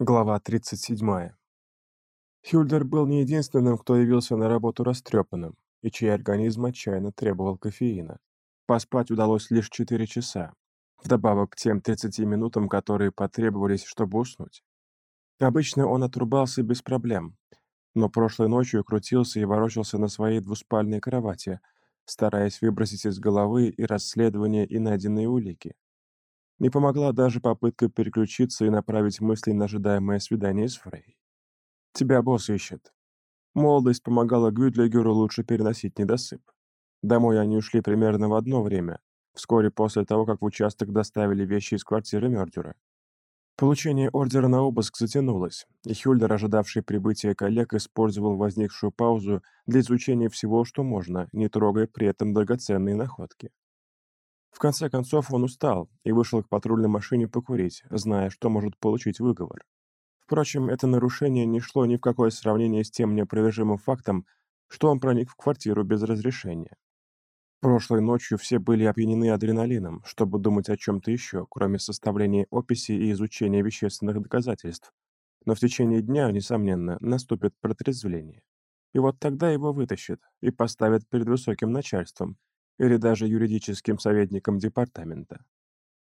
Глава 37. Хюльдер был не единственным, кто явился на работу растрепанным, и чей организм отчаянно требовал кофеина. Поспать удалось лишь 4 часа, вдобавок к тем 30 минутам, которые потребовались, чтобы уснуть. Обычно он отрубался без проблем, но прошлой ночью крутился и ворочался на своей двуспальной кровати, стараясь выбросить из головы и расследования, и найденные улики. Не помогла даже попытка переключиться и направить мысли на ожидаемое свидание с Фрей. «Тебя босс ищет». Молодость помогала Гюдлигеру лучше переносить недосып. Домой они ушли примерно в одно время, вскоре после того, как в участок доставили вещи из квартиры Мёрдюра. Получение ордера на обыск затянулось, и Хюльдер, ожидавший прибытия коллег, использовал возникшую паузу для изучения всего, что можно, не трогая при этом драгоценные находки. В конце концов он устал и вышел к патрульной машине покурить, зная, что может получить выговор. Впрочем, это нарушение не шло ни в какое сравнение с тем неопровержимым фактом, что он проник в квартиру без разрешения. Прошлой ночью все были опьянены адреналином, чтобы думать о чем-то еще, кроме составления описи и изучения вещественных доказательств. Но в течение дня, несомненно, наступит протрезвление. И вот тогда его вытащат и поставят перед высоким начальством, или даже юридическим советником департамента.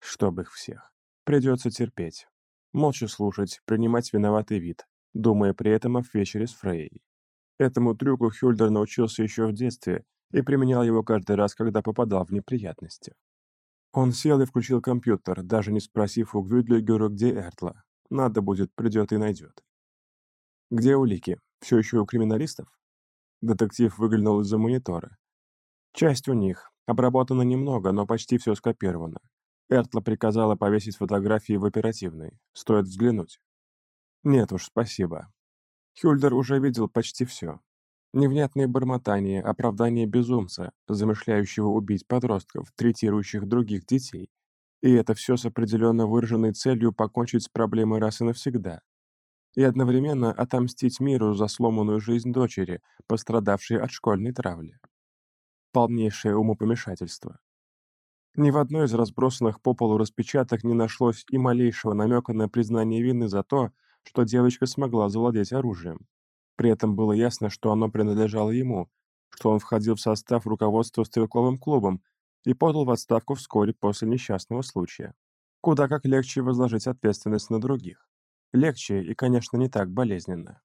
Чтоб их всех. Придется терпеть. Молча слушать, принимать виноватый вид, думая при этом о вечере с Фрейей. Этому трюку Хюльдер научился еще в детстве и применял его каждый раз, когда попадал в неприятности. Он сел и включил компьютер, даже не спросив у Гвюдлигера, где Эртла. Надо будет, придет и найдет. «Где улики? Все еще у криминалистов?» Детектив выглянул из-за монитора. Часть у них. Обработано немного, но почти все скопировано. Эртла приказала повесить фотографии в оперативной. Стоит взглянуть. Нет уж, спасибо. Хюльдер уже видел почти все. Невнятные бормотания, оправдание безумца, замышляющего убить подростков, третирующих других детей. И это все с определенно выраженной целью покончить с проблемой раз и навсегда. И одновременно отомстить миру за сломанную жизнь дочери, пострадавшей от школьной травли полнейшее умопомешательство. Ни в одной из разбросанных по полу распечаток не нашлось и малейшего намека на признание вины за то, что девочка смогла завладеть оружием. При этом было ясно, что оно принадлежало ему, что он входил в состав руководства стрелковым клубом и подал в отставку вскоре после несчастного случая. Куда как легче возложить ответственность на других. Легче и, конечно, не так болезненно.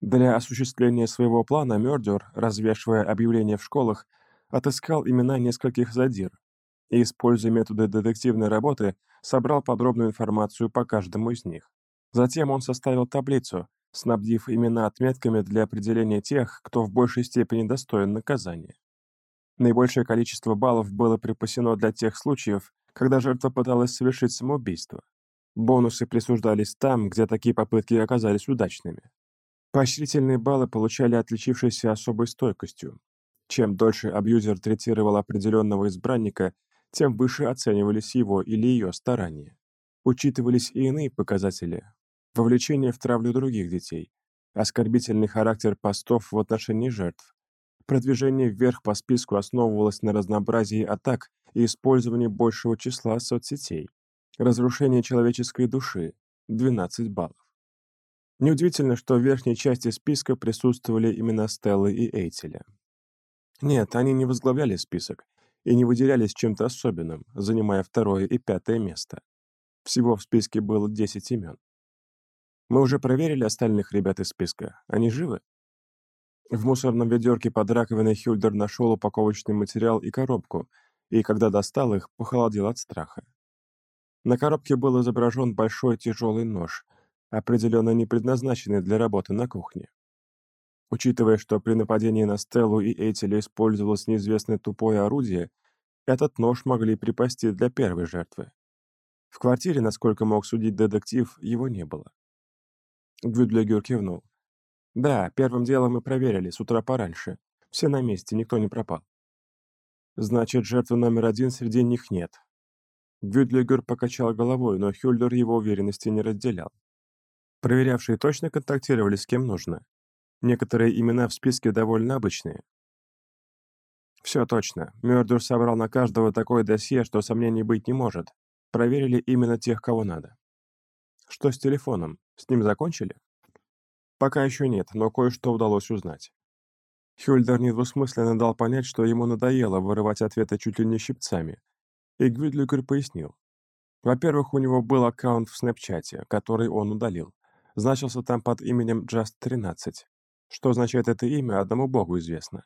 Для осуществления своего плана Мёрдер, развешивая объявления в школах, отыскал имена нескольких задир и, используя методы детективной работы, собрал подробную информацию по каждому из них. Затем он составил таблицу, снабдив имена отметками для определения тех, кто в большей степени достоин наказания. Наибольшее количество баллов было припасено для тех случаев, когда жертва пыталась совершить самоубийство. Бонусы присуждались там, где такие попытки оказались удачными. Поощрительные баллы получали отличившиеся особой стойкостью, чем дольше абьюзер третировал определенного избранника, тем выше оценивались его или ее старания. Учитывались и иные показатели. Вовлечение в травлю других детей, оскорбительный характер постов в отношении жертв. Продвижение вверх по списку основывалось на разнообразии атак и использовании большего числа соцсетей. Разрушение человеческой души – 12 баллов. Неудивительно, что в верхней части списка присутствовали имена Стеллы и Эйтеля. Нет, они не возглавляли список и не выделялись чем-то особенным, занимая второе и пятое место. Всего в списке было 10 имен. Мы уже проверили остальных ребят из списка. Они живы? В мусорном ведерке под раковиной Хюльдер нашел упаковочный материал и коробку, и когда достал их, похолодел от страха. На коробке был изображен большой тяжелый нож, определенно не предназначенный для работы на кухне. Учитывая, что при нападении на Стеллу и Этеля использовалось неизвестное тупое орудие, этот нож могли припасти для первой жертвы. В квартире, насколько мог судить детектив, его не было. Гвюдлегер кивнул. «Да, первым делом мы проверили, с утра пораньше. Все на месте, никто не пропал». «Значит, жертвы номер один среди них нет». Гвюдлегер покачал головой, но Хюльдер его уверенности не разделял. Проверявшие точно контактировали с кем нужно. Некоторые имена в списке довольно обычные. Все точно. Мёрдер собрал на каждого такое досье, что сомнений быть не может. Проверили именно тех, кого надо. Что с телефоном? С ним закончили? Пока еще нет, но кое-что удалось узнать. Хюльдер недвусмысленно дал понять, что ему надоело вырывать ответы чуть ли не щипцами, и Гвидлюгер пояснил. Во-первых, у него был аккаунт в Снэпчате, который он удалил. Значился там под именем Just13. Что означает это имя, одному богу известно.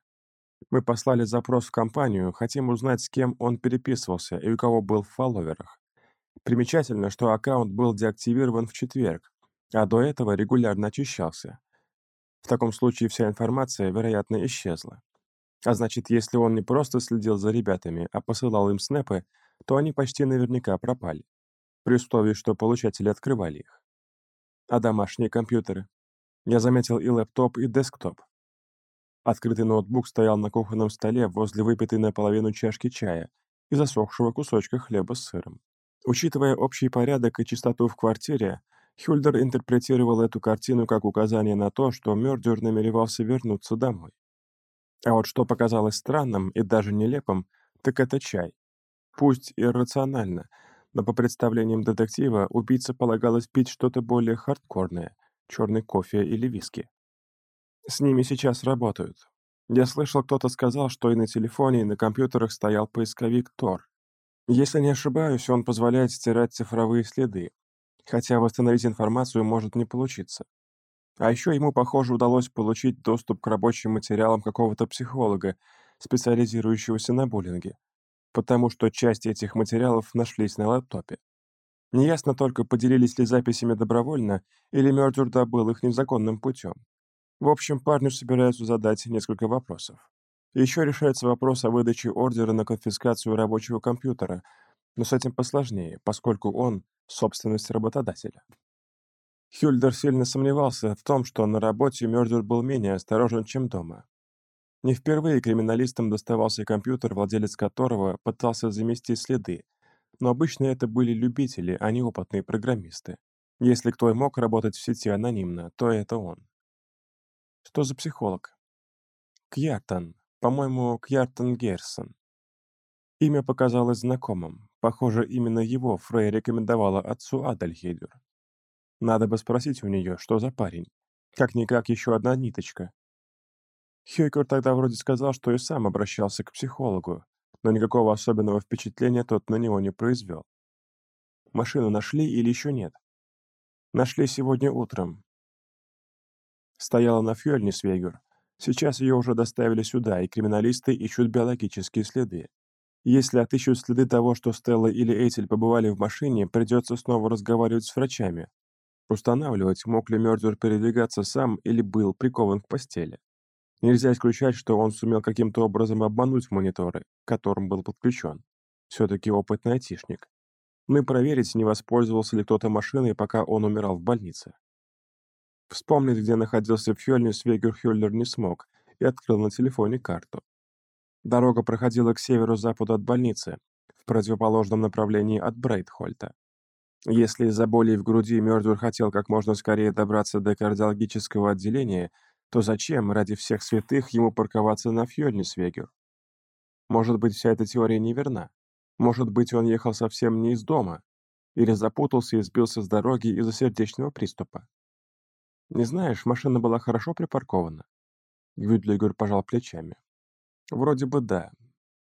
Мы послали запрос в компанию, хотим узнать, с кем он переписывался и у кого был в фолловерах. Примечательно, что аккаунт был деактивирован в четверг, а до этого регулярно очищался. В таком случае вся информация, вероятно, исчезла. А значит, если он не просто следил за ребятами, а посылал им снэпы, то они почти наверняка пропали. При условии, что получатели открывали их. А домашние компьютеры? Я заметил и лэптоп, и десктоп. Открытый ноутбук стоял на кухонном столе возле выпитой наполовину чашки чая и засохшего кусочка хлеба с сыром. Учитывая общий порядок и чистоту в квартире, Хюльдер интерпретировал эту картину как указание на то, что Мёрдюр намеревался вернуться домой. А вот что показалось странным и даже нелепым, так это чай. Пусть иррационально, но по представлениям детектива убийце полагалось пить что-то более хардкорное — черный кофе или виски. С ними сейчас работают. Я слышал, кто-то сказал, что и на телефоне, и на компьютерах стоял поисковик Tor. Если не ошибаюсь, он позволяет стирать цифровые следы, хотя восстановить информацию может не получиться. А еще ему, похоже, удалось получить доступ к рабочим материалам какого-то психолога, специализирующегося на буллинге, потому что часть этих материалов нашлись на лэптопе. Неясно только, поделились ли записями добровольно, или Мёрдюр добыл их незаконным путем. В общем, парню собираются задать несколько вопросов. Еще решается вопрос о выдаче ордера на конфискацию рабочего компьютера, но с этим посложнее, поскольку он — собственность работодателя. Хюльдер сильно сомневался в том, что на работе Мёрдер был менее осторожен, чем дома. Не впервые криминалистам доставался компьютер, владелец которого пытался замести следы, но обычно это были любители, а не опытные программисты. Если кто и мог работать в сети анонимно, то это он. Что за психолог? Кьяртан. По-моему, Кьяртан Герсон. Имя показалось знакомым. Похоже, именно его Фрей рекомендовала отцу Адальхейдер. Надо бы спросить у нее, что за парень. Как-никак еще одна ниточка. Хейкер тогда вроде сказал, что и сам обращался к психологу, но никакого особенного впечатления тот на него не произвел. Машину нашли или еще нет? Нашли сегодня утром. Стояла на фьюэльне Свегер. Сейчас ее уже доставили сюда, и криминалисты ищут биологические следы. Если отыщут следы того, что Стелла или Этель побывали в машине, придется снова разговаривать с врачами, Устанавливать, мог ли Мёрдер передвигаться сам или был прикован к постели. Нельзя исключать, что он сумел каким-то образом обмануть мониторы, к которым был подключен. Все-таки опытный айтишник. Ну и проверить, не воспользовался ли кто-то машиной, пока он умирал в больнице. Вспомнить, где находился Фьёльни, Свегер Хюллер не смог и открыл на телефоне карту. Дорога проходила к северо-западу от больницы, в противоположном направлении от Брейтхольта. Если из-за боли в груди Мёрдвер хотел как можно скорее добраться до кардиологического отделения, то зачем, ради всех святых, ему парковаться на Фьёльнисвегер? Может быть, вся эта теория неверна? Может быть, он ехал совсем не из дома? Или запутался и сбился с дороги из-за сердечного приступа? Не знаешь, машина была хорошо припаркована? Гвюдлигер пожал плечами. Вроде бы да.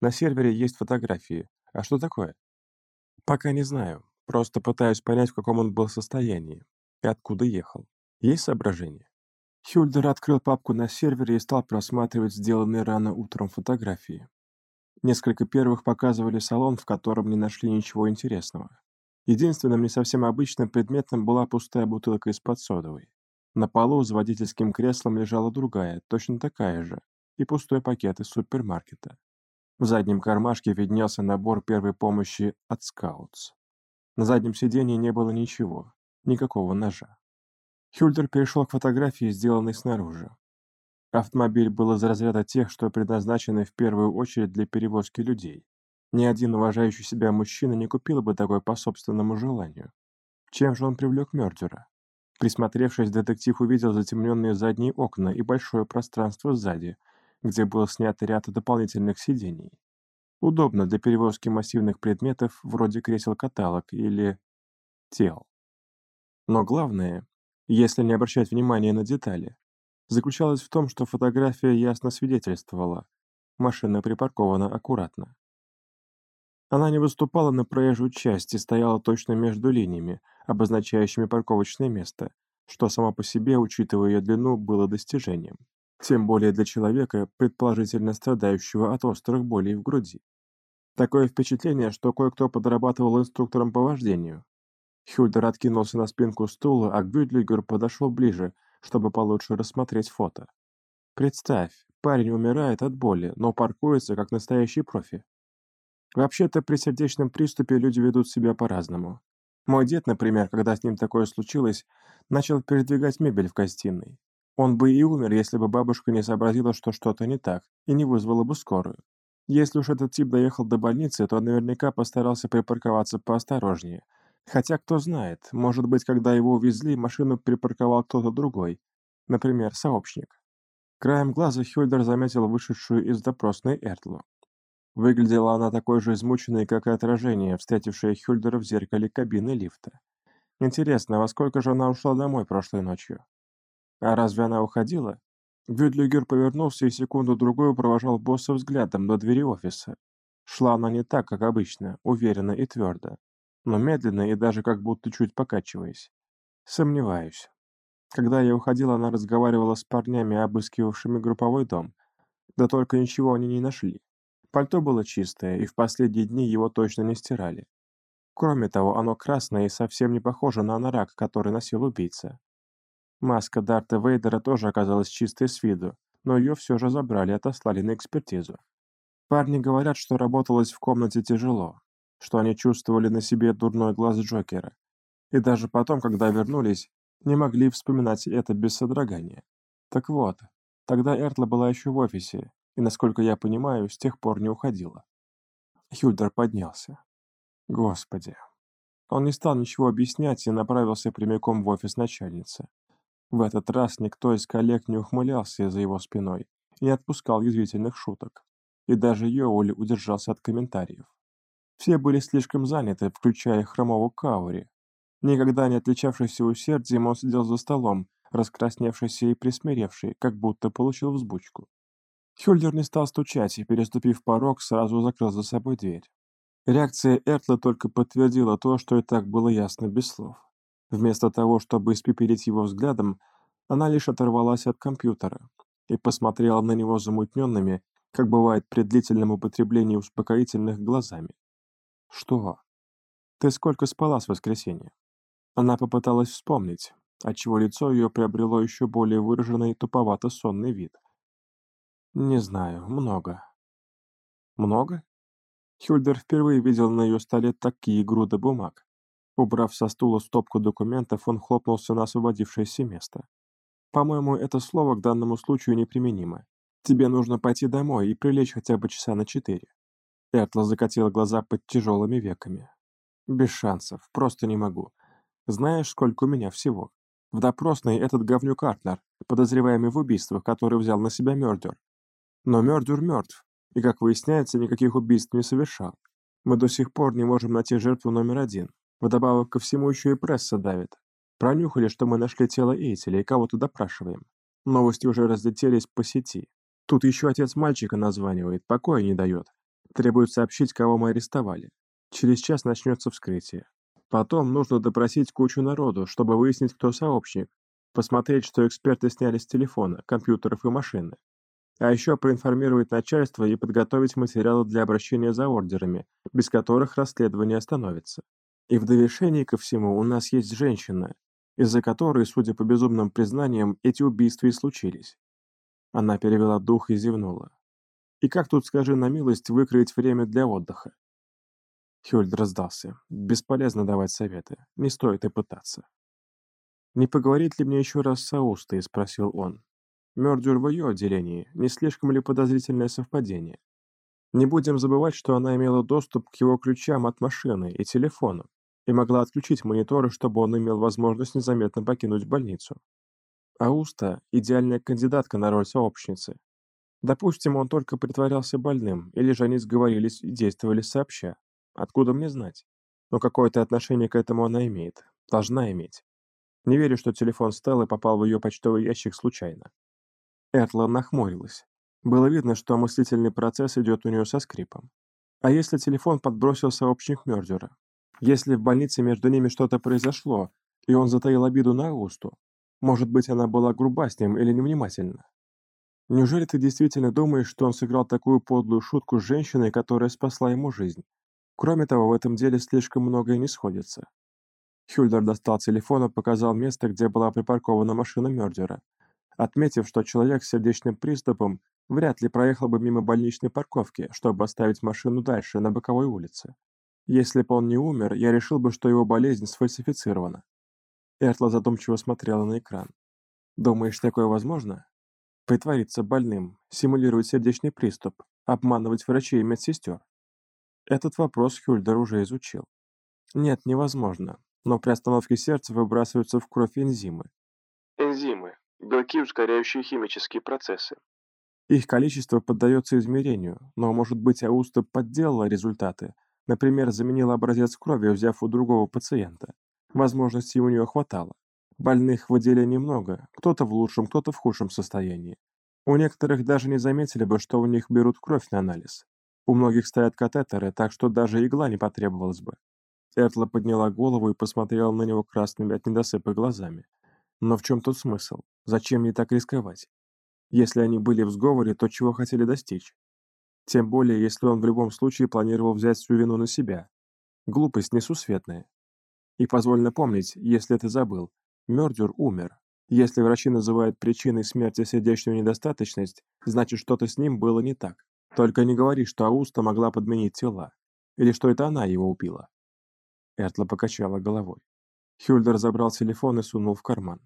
На сервере есть фотографии. А что такое? Пока не знаю. Просто пытаюсь понять, в каком он был состоянии и откуда ехал. Есть соображения?» Хюльдер открыл папку на сервере и стал просматривать сделанные рано утром фотографии. Несколько первых показывали салон, в котором не нашли ничего интересного. Единственным не совсем обычным предметом была пустая бутылка из-под содовой. На полу за водительским креслом лежала другая, точно такая же, и пустой пакет из супермаркета. В заднем кармашке виднелся набор первой помощи от Scouts. На заднем сиденье не было ничего, никакого ножа. Хюльдер перешел к фотографии, сделанной снаружи. Автомобиль был из разряда тех, что предназначены в первую очередь для перевозки людей. Ни один уважающий себя мужчина не купил бы такой по собственному желанию. Чем же он привлек Мёрдера? Присмотревшись, детектив увидел затемненные задние окна и большое пространство сзади, где был снят ряд дополнительных сидений. Удобно для перевозки массивных предметов вроде кресел-каталог или тел. Но главное, если не обращать внимания на детали, заключалась в том, что фотография ясно свидетельствовала. Машина припаркована аккуратно. Она не выступала на проезжую часть и стояла точно между линиями, обозначающими парковочное место, что само по себе, учитывая ее длину, было достижением. Тем более для человека, предположительно страдающего от острых болей в груди. Такое впечатление, что кое-кто подрабатывал инструктором по вождению. Хюльдер откинулся на спинку стула, а Гвюдлигер подошел ближе, чтобы получше рассмотреть фото. Представь, парень умирает от боли, но паркуется как настоящий профи. Вообще-то при сердечном приступе люди ведут себя по-разному. Мой дед, например, когда с ним такое случилось, начал передвигать мебель в гостиной. Он бы и умер, если бы бабушка не сообразила, что что-то не так, и не вызвала бы скорую. Если уж этот тип доехал до больницы, то наверняка постарался припарковаться поосторожнее. Хотя, кто знает, может быть, когда его увезли, машину припарковал кто-то другой. Например, сообщник. Краем глаза Хюльдер заметил вышедшую из допросной Эртлу. Выглядела она такой же измученной, как и отражение, встретившее Хюльдера в зеркале кабины лифта. Интересно, во сколько же она ушла домой прошлой ночью? А разве она уходила? Вюдлигер повернулся и секунду-другую провожал босса взглядом до двери офиса. Шла она не так, как обычно, уверенно и твердо, но медленно и даже как будто чуть покачиваясь. Сомневаюсь. Когда я уходила, она разговаривала с парнями, обыскивавшими групповой дом. Да только ничего они не нашли. Пальто было чистое, и в последние дни его точно не стирали. Кроме того, оно красное и совсем не похоже на анорак, который носил убийца. Маска Дарта Вейдера тоже оказалась чистой с виду, но ее все же забрали и отослали на экспертизу. Парни говорят, что работалось в комнате тяжело, что они чувствовали на себе дурной глаз Джокера. И даже потом, когда вернулись, не могли вспоминать это без содрогания. Так вот, тогда Эртла была еще в офисе, и, насколько я понимаю, с тех пор не уходила. Хюльдер поднялся. Господи. Он не стал ничего объяснять и направился прямиком в офис начальницы. В этот раз никто из коллег не ухмылялся за его спиной и не отпускал язвительных шуток. И даже Йоули удержался от комментариев. Все были слишком заняты, включая хромого Каури. Никогда не отличавшийся усердием, он сидел за столом, раскрасневшийся и присмиревший, как будто получил взбучку. Хюльдер не стал стучать и, переступив порог, сразу закрыл за собой дверь. Реакция Эртла только подтвердила то, что и так было ясно без слов. Вместо того, чтобы испепелить его взглядом, она лишь оторвалась от компьютера и посмотрела на него замутненными, как бывает при длительном употреблении успокоительных, глазами. «Что? Ты сколько спала с воскресенья?» Она попыталась вспомнить, отчего лицо ее приобрело еще более выраженный туповато-сонный вид. Не знаю, много. Много? Хюльдер впервые видел на ее столе такие груды бумаг. Убрав со стула стопку документов, он хлопнулся на освободившееся место. По-моему, это слово к данному случаю неприменимо. Тебе нужно пойти домой и прилечь хотя бы часа на четыре. Эртла закатила глаза под тяжелыми веками. Без шансов, просто не могу. Знаешь, сколько у меня всего? В допросной этот говнюк Артлер, подозреваемый в убийствах, который взял на себя Мёрдер, но Мёрдюр мертв, и, как выясняется, никаких убийств не совершал. Мы до сих пор не можем найти жертву номер один. Вдобавок ко всему еще и пресса давит. Пронюхали, что мы нашли тело Эйтеля и кого-то допрашиваем. Новости уже разлетелись по сети. Тут еще отец мальчика названивает, покоя не дает. Требует сообщить, кого мы арестовали. Через час начнется вскрытие. Потом нужно допросить кучу народу, чтобы выяснить, кто сообщник. Посмотреть, что эксперты сняли с телефона, компьютеров и машины. А еще проинформировать начальство и подготовить материалы для обращения за ордерами, без которых расследование остановится. И в довершении ко всему у нас есть женщина, из-за которой, судя по безумным признаниям, эти убийства и случились. Она перевела дух и зевнула. И как тут, скажи на милость, выкроить время для отдыха? Хюльд раздался. Бесполезно давать советы. Не стоит и пытаться. «Не поговорить ли мне еще раз с Аустой?» – спросил он. Мёрдюр в ее отделении, не слишком ли подозрительное совпадение? Не будем забывать, что она имела доступ к его ключам от машины и телефону и могла отключить мониторы, чтобы он имел возможность незаметно покинуть больницу. Ауста – идеальная кандидатка на роль сообщницы. Допустим, он только притворялся больным, или же они сговорились и действовали сообща. Откуда мне знать? Но какое-то отношение к этому она имеет. Должна иметь. Не верю, что телефон Стеллы попал в ее почтовый ящик случайно. Эртла нахмурилась. Было видно, что мыслительный процесс идет у нее со скрипом. А если телефон подбросил сообщник Мёрдера? Если в больнице между ними что-то произошло, и он затаил обиду на Агусту, может быть, она была груба с ним или невнимательна? Неужели ты действительно думаешь, что он сыграл такую подлую шутку с женщиной, которая спасла ему жизнь? Кроме того, в этом деле слишком многое не сходится. Хюльдер достал телефон и показал место, где была припаркована машина Мёрдера, отметив, что человек с сердечным приступом вряд ли проехал бы мимо больничной парковки, чтобы оставить машину дальше, на боковой улице. Если бы он не умер, я решил бы, что его болезнь сфальсифицирована. Эртла задумчиво смотрела на экран. «Думаешь, такое возможно?» Притвориться больным, симулировать сердечный приступ, обманывать врачей и медсестер. Этот вопрос Хюльдер уже изучил. Нет, невозможно, но при остановке сердца выбрасываются в кровь энзимы. Энзимы – белки, ускоряющие химические процессы. Их количество поддается измерению, но, может быть, Ауста подделала результаты, например, заменила образец крови, взяв у другого пациента. Возможностей у нее хватало. Больных в отделении много, кто-то в лучшем, кто-то в худшем состоянии. У некоторых даже не заметили бы, что у них берут кровь на анализ. У многих стоят катетеры, так что даже игла не потребовалась бы. Эртла подняла голову и посмотрела на него красными от недосыпа глазами. Но в чем тут смысл? Зачем ей так рисковать? Если они были в сговоре, то чего хотели достичь? Тем более, если он в любом случае планировал взять всю вину на себя. Глупость несусветная. И позволь напомнить, если ты забыл, Мёрдер умер. Если врачи называют причиной смерти сердечную недостаточность, значит что-то с ним было не так. Только не говори, что Ауста могла подменить тела. Или что это она его убила. Эртла покачала головой. Хюльдер забрал телефон и сунул в карман.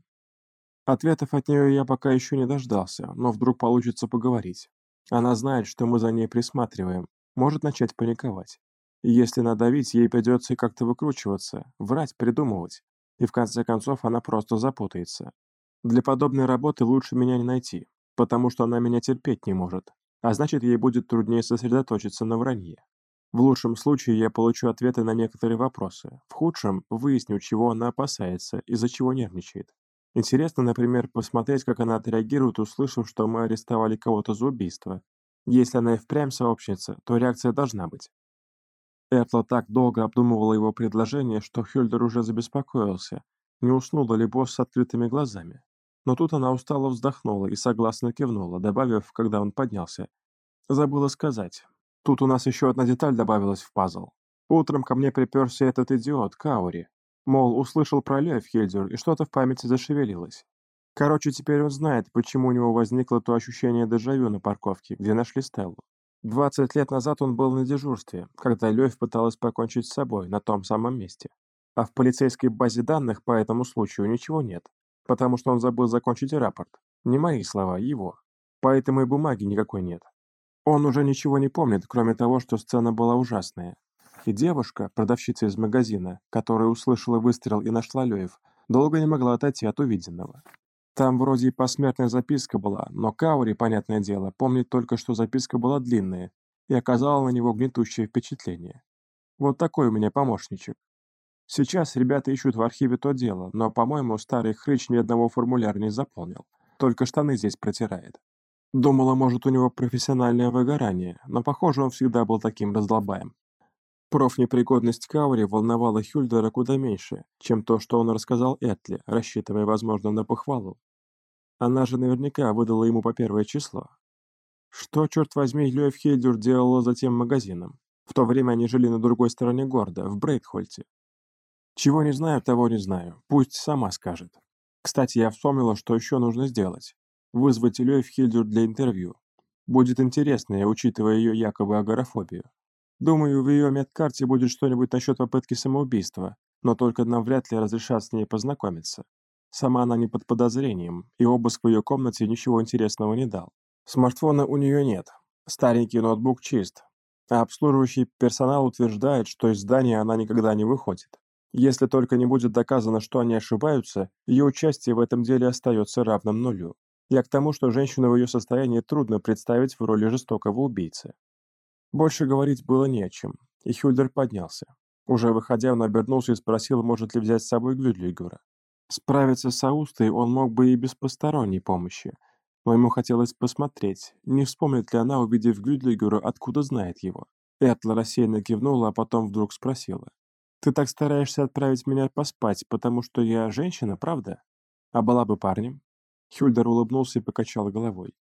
Ответов от нее я пока еще не дождался, но вдруг получится поговорить. Она знает, что мы за ней присматриваем, может начать паниковать. И если надавить, ей придется как-то выкручиваться, врать, придумывать и в конце концов она просто запутается. Для подобной работы лучше меня не найти, потому что она меня терпеть не может, а значит ей будет труднее сосредоточиться на вранье. В лучшем случае я получу ответы на некоторые вопросы, в худшем выясню, чего она опасается, из-за чего нервничает. Интересно, например, посмотреть, как она отреагирует, услышав, что мы арестовали кого-то за убийство. Если она и впрямь сообщница, то реакция должна быть. Эртла так долго обдумывала его предложение, что Хюльдер уже забеспокоился, не уснула ли босс с открытыми глазами. Но тут она устало вздохнула и согласно кивнула, добавив, когда он поднялся. Забыла сказать. Тут у нас еще одна деталь добавилась в пазл. Утром ко мне приперся этот идиот, Каури. Мол, услышал про Левхельдер, и что-то в памяти зашевелилось. Короче, теперь он знает, почему у него возникло то ощущение дежавю на парковке, где нашли Стеллу. Двадцать лет назад он был на дежурстве, когда Лёв пыталась покончить с собой на том самом месте. А в полицейской базе данных по этому случаю ничего нет, потому что он забыл закончить рапорт. Не мои слова, его. Поэтому и бумаги никакой нет. Он уже ничего не помнит, кроме того, что сцена была ужасная. И девушка, продавщица из магазина, которая услышала выстрел и нашла Лёев, долго не могла отойти от увиденного. Там вроде и посмертная записка была, но Каури, понятное дело, помнит только, что записка была длинная и оказала на него гнетущее впечатление. Вот такой у меня помощничек. Сейчас ребята ищут в архиве то дело, но, по-моему, старый хрыч ни одного формуляра не заполнил, только штаны здесь протирает. Думала, может, у него профессиональное выгорание, но, похоже, он всегда был таким раздолбаем. Профнепригодность Каури волновала Хюльдера куда меньше, чем то, что он рассказал Этли, рассчитывая, возможно, на похвалу. Она же наверняка выдала ему по первое число. Что, черт возьми, Лёев Хейдер делала за тем магазином? В то время они жили на другой стороне города, в Брейдхольте. Чего не знаю, того не знаю. Пусть сама скажет. Кстати, я вспомнила, что еще нужно сделать. Вызвать Лёев Хильдер для интервью. Будет интересно, учитывая ее якобы агорафобию. Думаю, в ее медкарте будет что-нибудь насчет попытки самоубийства, но только нам вряд ли разрешат с ней познакомиться. Сама она не под подозрением, и обыск в ее комнате ничего интересного не дал. Смартфона у нее нет, старенький ноутбук чист, а обслуживающий персонал утверждает, что из здания она никогда не выходит. Если только не будет доказано, что они ошибаются, ее участие в этом деле остается равным нулю. Я к тому, что женщину в ее состоянии трудно представить в роли жестокого убийцы. Больше говорить было не о чем, и Хюльдер поднялся. Уже выходя, он обернулся и спросил, может ли взять с собой Гвюдлигера. Справиться с Аустой он мог бы и без посторонней помощи, но ему хотелось посмотреть, не вспомнит ли она, увидев Гюдлигера, откуда знает его. Этла рассеянно кивнула, а потом вдруг спросила. «Ты так стараешься отправить меня поспать, потому что я женщина, правда? А была бы парнем?» Хюльдер улыбнулся и покачал головой.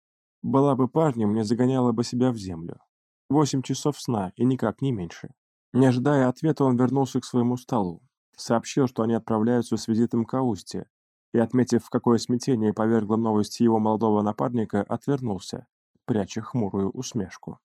«Была бы парнем, не загоняла бы себя в землю. Восемь часов сна, и никак не меньше». Не ожидая ответа, он вернулся к своему столу. Сообщил, что они отправляются с визитом к Аусте, и, отметив, какое смятение повергла новость его молодого напарника, отвернулся, пряча хмурую усмешку.